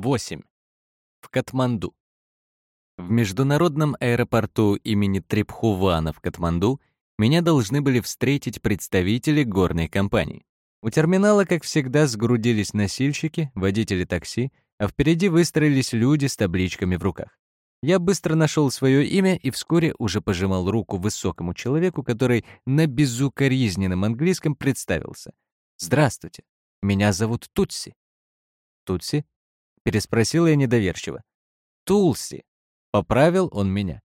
8. В Катманду. В международном аэропорту имени Трипхувана в Катманду меня должны были встретить представители горной компании. У терминала, как всегда, сгрудились носильщики, водители такси, а впереди выстроились люди с табличками в руках. Я быстро нашел свое имя и вскоре уже пожимал руку высокому человеку, который на безукоризненном английском представился. «Здравствуйте, меня зовут Тутси». «Тутси?» — переспросил я недоверчиво. «Тулси», — поправил он меня.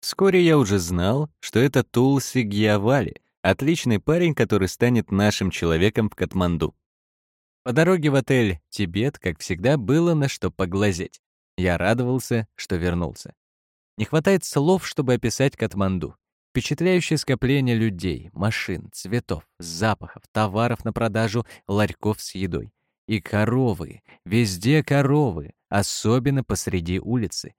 Вскоре я уже знал, что это Тулси Гьявали, отличный парень, который станет нашим человеком в Катманду. По дороге в отель «Тибет», как всегда, было на что поглазеть. Я радовался, что вернулся. Не хватает слов, чтобы описать Катманду. Впечатляющее скопление людей, машин, цветов, запахов, товаров на продажу, ларьков с едой. И коровы, везде коровы, особенно посреди улицы.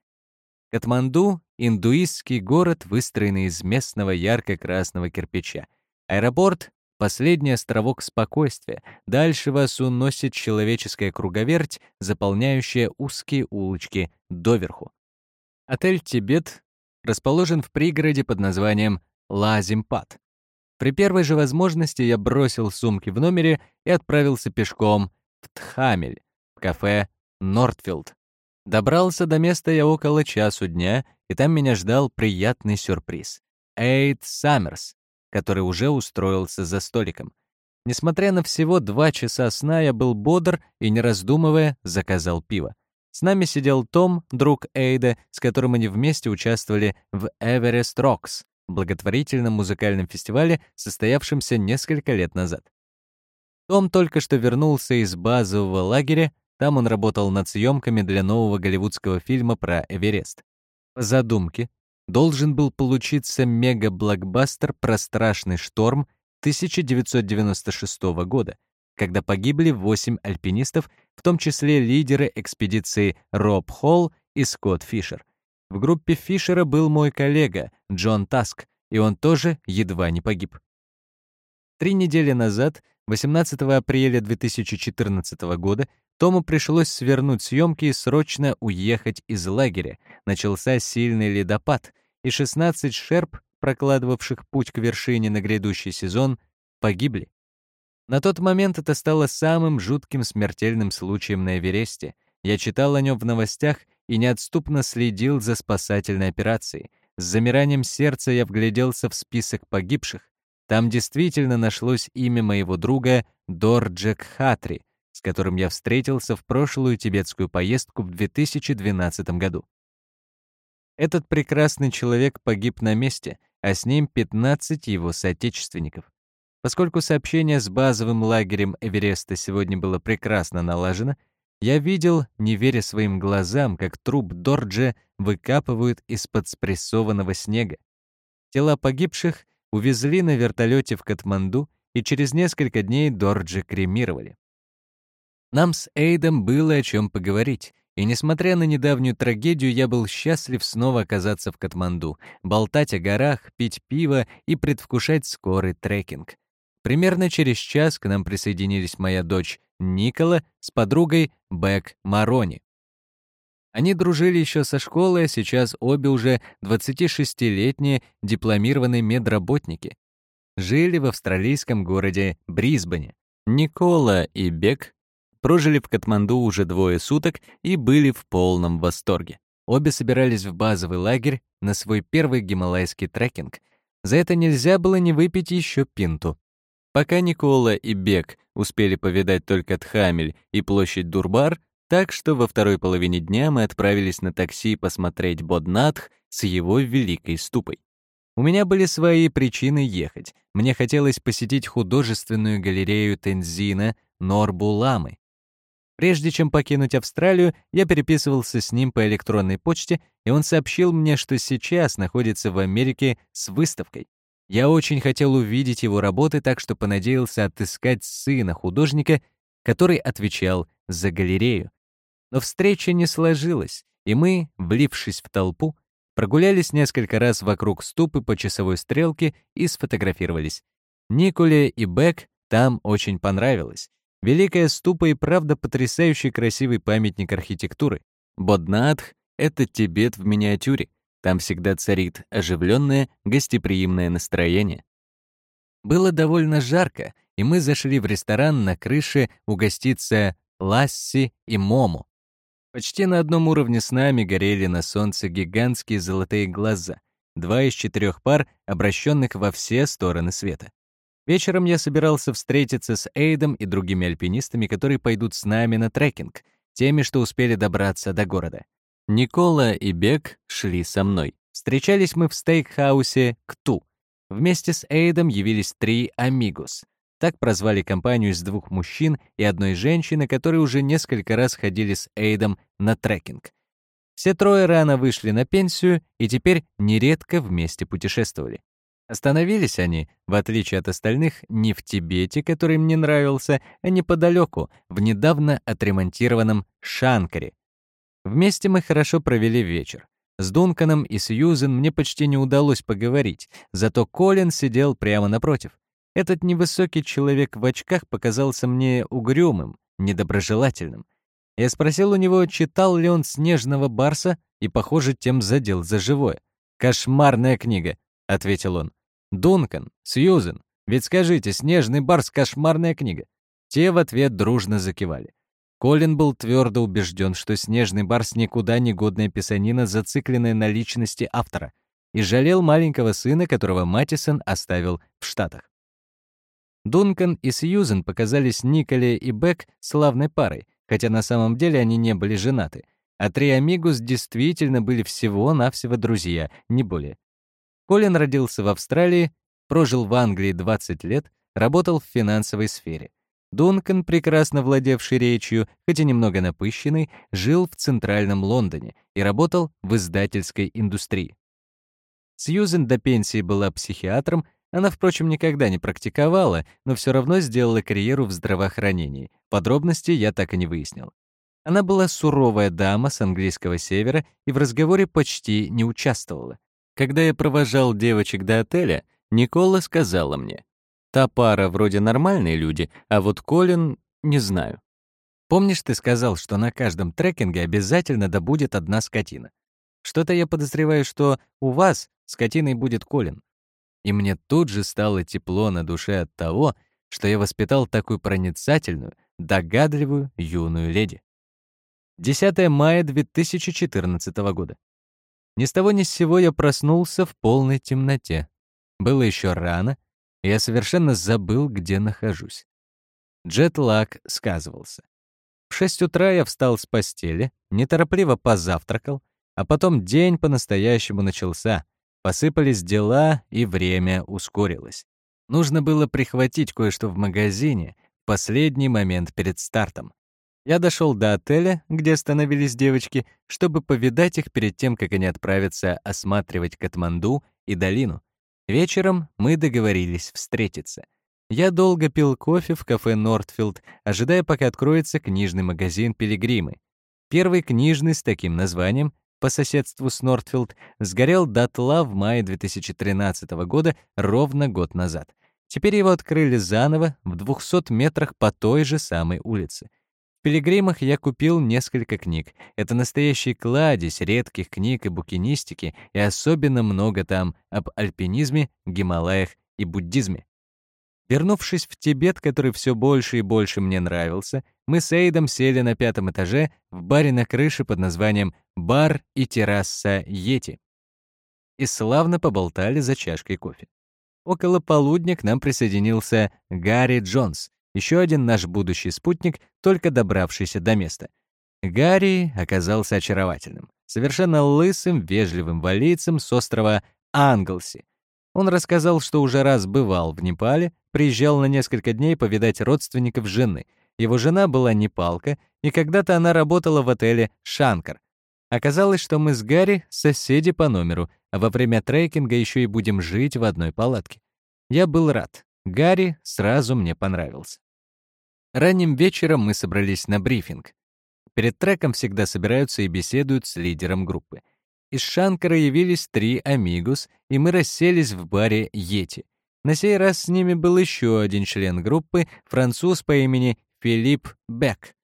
Катманду — индуистский город, выстроенный из местного ярко-красного кирпича. Аэропорт Последний островок спокойствия. Дальше вас уносит человеческая круговерть, заполняющая узкие улочки доверху. Отель «Тибет» расположен в пригороде под названием Лазимпад. При первой же возможности я бросил сумки в номере и отправился пешком в Тхамель, в кафе «Нортфилд». Добрался до места я около часу дня, и там меня ждал приятный сюрприз. Эйд Саммерс, который уже устроился за столиком. Несмотря на всего два часа сна, я был бодр и, не раздумывая, заказал пиво. С нами сидел Том, друг Эйда, с которым они вместе участвовали в Everest Rocks, благотворительном музыкальном фестивале, состоявшемся несколько лет назад. Том только что вернулся из базового лагеря, там он работал над съемками для нового голливудского фильма про Эверест. По задумке, должен был получиться мега-блокбастер про страшный шторм 1996 года, когда погибли 8 альпинистов, в том числе лидеры экспедиции Роб Холл и Скотт Фишер. В группе Фишера был мой коллега Джон Таск, и он тоже едва не погиб. Три недели назад, 18 апреля 2014 года, Тому пришлось свернуть съемки и срочно уехать из лагеря. Начался сильный ледопад, и 16 шерп, прокладывавших путь к вершине на грядущий сезон, погибли. На тот момент это стало самым жутким смертельным случаем на Эвересте. Я читал о нем в новостях и неотступно следил за спасательной операцией. С замиранием сердца я вгляделся в список погибших. Там действительно нашлось имя моего друга Дорджек Хатри — с которым я встретился в прошлую тибетскую поездку в 2012 году. Этот прекрасный человек погиб на месте, а с ним 15 его соотечественников. Поскольку сообщение с базовым лагерем Эвереста сегодня было прекрасно налажено, я видел, не веря своим глазам, как труп Дорджа выкапывают из-под спрессованного снега. Тела погибших увезли на вертолете в Катманду, и через несколько дней Дорджа кремировали. Нам с Эйдом было о чем поговорить, и несмотря на недавнюю трагедию, я был счастлив снова оказаться в Катманду, болтать о горах, пить пиво и предвкушать скорый трекинг. Примерно через час к нам присоединились моя дочь Никола с подругой Бек Марони. Они дружили еще со школы, а сейчас обе уже 26-летние дипломированные медработники. Жили в австралийском городе Брисбене. Никола и Бек прожили в Катманду уже двое суток и были в полном восторге. Обе собирались в базовый лагерь на свой первый гималайский трекинг. За это нельзя было не выпить еще пинту. Пока Никола и Бек успели повидать только Тхамель и площадь Дурбар, так что во второй половине дня мы отправились на такси посмотреть Боднатх с его великой ступой. У меня были свои причины ехать. Мне хотелось посетить художественную галерею Тензина Норбуламы, Прежде чем покинуть Австралию, я переписывался с ним по электронной почте, и он сообщил мне, что сейчас находится в Америке с выставкой. Я очень хотел увидеть его работы, так что понадеялся отыскать сына художника, который отвечал за галерею. Но встреча не сложилась, и мы, влившись в толпу, прогулялись несколько раз вокруг ступы по часовой стрелке и сфотографировались. Николе и Бек там очень понравилось. Великая ступа и правда потрясающий красивый памятник архитектуры. Боднаатх — это Тибет в миниатюре. Там всегда царит оживленное, гостеприимное настроение. Было довольно жарко, и мы зашли в ресторан на крыше угоститься ласси и мому. Почти на одном уровне с нами горели на солнце гигантские золотые глаза, два из четырех пар, обращенных во все стороны света. Вечером я собирался встретиться с Эйдом и другими альпинистами, которые пойдут с нами на трекинг, теми, что успели добраться до города. Никола и Бек шли со мной. Встречались мы в стейкхаусе «Кту». Вместе с Эйдом явились три «Амигос». Так прозвали компанию из двух мужчин и одной женщины, которые уже несколько раз ходили с Эйдом на трекинг. Все трое рано вышли на пенсию и теперь нередко вместе путешествовали. Остановились они, в отличие от остальных, не в Тибете, который мне нравился, а неподалеку, в недавно отремонтированном Шанкаре. Вместе мы хорошо провели вечер. С Дунканом и Сьюзен мне почти не удалось поговорить, зато Колин сидел прямо напротив. Этот невысокий человек в очках показался мне угрюмым, недоброжелательным. Я спросил у него, читал ли он «Снежного барса», и, похоже, тем задел за живое. «Кошмарная книга», — ответил он. Дункан, Сьюзен, ведь скажите, «Снежный барс» — кошмарная книга. Те в ответ дружно закивали. Колин был твердо убежден, что «Снежный барс» никуда не годная писанина, зацикленная на личности автора, и жалел маленького сына, которого Матисон оставил в Штатах. Дункан и Сьюзен показались Николе и Бек славной парой, хотя на самом деле они не были женаты, а три Амигус действительно были всего-навсего друзья, не более. Колин родился в Австралии, прожил в Англии 20 лет, работал в финансовой сфере. Дункан, прекрасно владевший речью, хотя немного напыщенный, жил в центральном Лондоне и работал в издательской индустрии. Сьюзен до пенсии была психиатром, она, впрочем, никогда не практиковала, но все равно сделала карьеру в здравоохранении. Подробности я так и не выяснил. Она была суровая дама с английского севера и в разговоре почти не участвовала. Когда я провожал девочек до отеля, Никола сказала мне, «Та пара вроде нормальные люди, а вот Колин — не знаю». Помнишь, ты сказал, что на каждом трекинге обязательно да будет одна скотина? Что-то я подозреваю, что у вас скотиной будет Колин. И мне тут же стало тепло на душе от того, что я воспитал такую проницательную, догадливую юную леди. 10 мая 2014 года. Ни с того ни с сего я проснулся в полной темноте. Было еще рано, и я совершенно забыл, где нахожусь. Джетлаг сказывался. В шесть утра я встал с постели, неторопливо позавтракал, а потом день по-настоящему начался. Посыпались дела, и время ускорилось. Нужно было прихватить кое-что в магазине в последний момент перед стартом. Я дошел до отеля, где остановились девочки, чтобы повидать их перед тем, как они отправятся осматривать Катманду и долину. Вечером мы договорились встретиться. Я долго пил кофе в кафе «Нортфилд», ожидая, пока откроется книжный магазин «Пилигримы». Первый книжный с таким названием, по соседству с «Нортфилд», сгорел дотла в мае 2013 года, ровно год назад. Теперь его открыли заново в 200 метрах по той же самой улице — в «Пилигримах» я купил несколько книг. Это настоящий кладезь редких книг и букинистики, и особенно много там об альпинизме, Гималаях и буддизме. Вернувшись в Тибет, который все больше и больше мне нравился, мы с Эйдом сели на пятом этаже в баре на крыше под названием «Бар и терраса Йети» и славно поболтали за чашкой кофе. Около полудня к нам присоединился Гарри Джонс, еще один наш будущий спутник, только добравшийся до места. Гарри оказался очаровательным, совершенно лысым, вежливым валийцем с острова Англси. Он рассказал, что уже раз бывал в Непале, приезжал на несколько дней повидать родственников жены. Его жена была непалка, и когда-то она работала в отеле «Шанкар». Оказалось, что мы с Гарри соседи по номеру, а во время трекинга еще и будем жить в одной палатке. Я был рад. Гарри сразу мне понравился. Ранним вечером мы собрались на брифинг. Перед треком всегда собираются и беседуют с лидером группы. Из Шанкара явились три амигус, и мы расселись в баре «Йети». На сей раз с ними был еще один член группы, француз по имени Филипп Бек.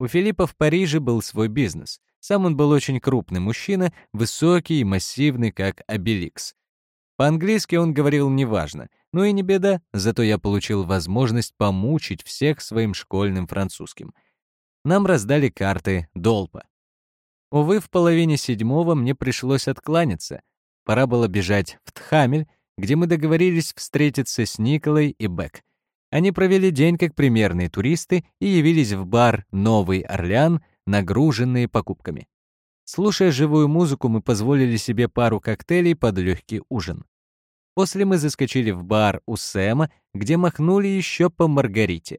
У Филиппа в Париже был свой бизнес. Сам он был очень крупный мужчина, высокий и массивный, как Обеликс. По-английски он говорил неважно, ну и не беда, зато я получил возможность помучить всех своим школьным французским. Нам раздали карты Долпа. Увы, в половине седьмого мне пришлось откланяться. Пора было бежать в Тхамель, где мы договорились встретиться с Николой и Бек. Они провели день как примерные туристы и явились в бар «Новый Орлеан», нагруженные покупками. Слушая живую музыку, мы позволили себе пару коктейлей под легкий ужин. После мы заскочили в бар у Сэма, где махнули еще по Маргарите.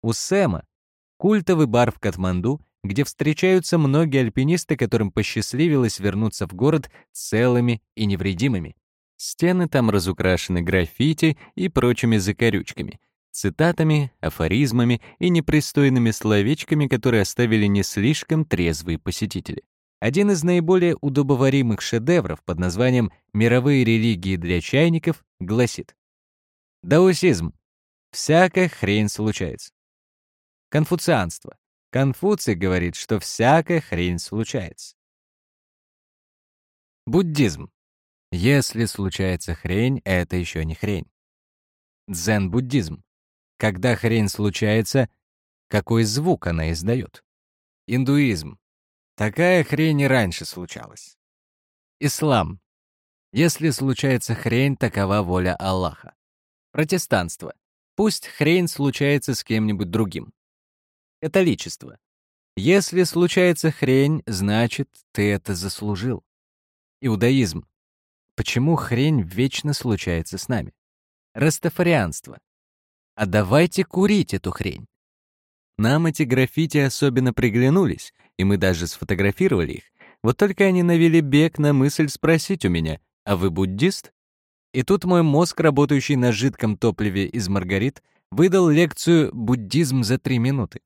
У Сэма — культовый бар в Катманду, где встречаются многие альпинисты, которым посчастливилось вернуться в город целыми и невредимыми. Стены там разукрашены граффити и прочими закорючками, цитатами, афоризмами и непристойными словечками, которые оставили не слишком трезвые посетители. Один из наиболее удобоваримых шедевров под названием «Мировые религии для чайников» гласит «Даосизм. Всякая хрень случается». Конфуцианство. Конфуций говорит, что всякая хрень случается. Буддизм. Если случается хрень, это еще не хрень. Дзен-буддизм. Когда хрень случается, какой звук она издает? Индуизм. Такая хрень и раньше случалась. Ислам. Если случается хрень, такова воля Аллаха. Протестанство. Пусть хрень случается с кем-нибудь другим. Католичество. Если случается хрень, значит, ты это заслужил. Иудаизм. Почему хрень вечно случается с нами? Растафарианство. А давайте курить эту хрень. Нам эти граффити особенно приглянулись, и мы даже сфотографировали их. Вот только они навели бег на мысль спросить у меня, а вы буддист? И тут мой мозг, работающий на жидком топливе из маргарит, выдал лекцию «Буддизм за три минуты».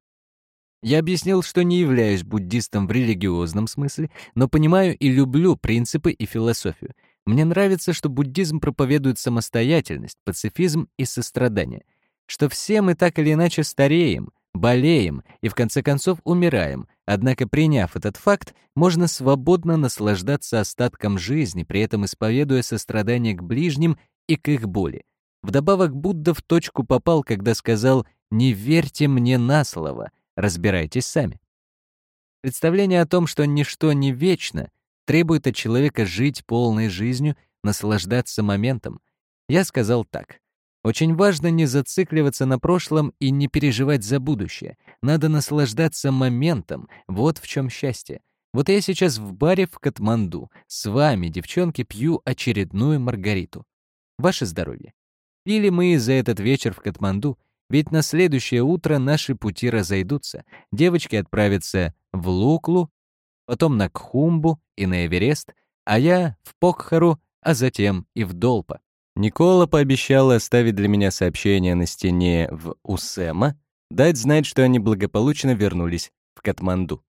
Я объяснил, что не являюсь буддистом в религиозном смысле, но понимаю и люблю принципы и философию. Мне нравится, что буддизм проповедует самостоятельность, пацифизм и сострадание, что все мы так или иначе стареем — болеем и в конце концов умираем, однако приняв этот факт, можно свободно наслаждаться остатком жизни, при этом исповедуя сострадание к ближним и к их боли. Вдобавок Будда в точку попал, когда сказал «Не верьте мне на слово, разбирайтесь сами». Представление о том, что ничто не вечно, требует от человека жить полной жизнью, наслаждаться моментом. Я сказал так. Очень важно не зацикливаться на прошлом и не переживать за будущее. Надо наслаждаться моментом, вот в чем счастье. Вот я сейчас в баре в Катманду. С вами, девчонки, пью очередную маргариту. Ваше здоровье. Или мы за этот вечер в Катманду, ведь на следующее утро наши пути разойдутся. Девочки отправятся в Луклу, потом на Кхумбу и на Эверест, а я в Покхару, а затем и в Долпа. Никола пообещала оставить для меня сообщение на стене в Усема, дать знать, что они благополучно вернулись в Катманду.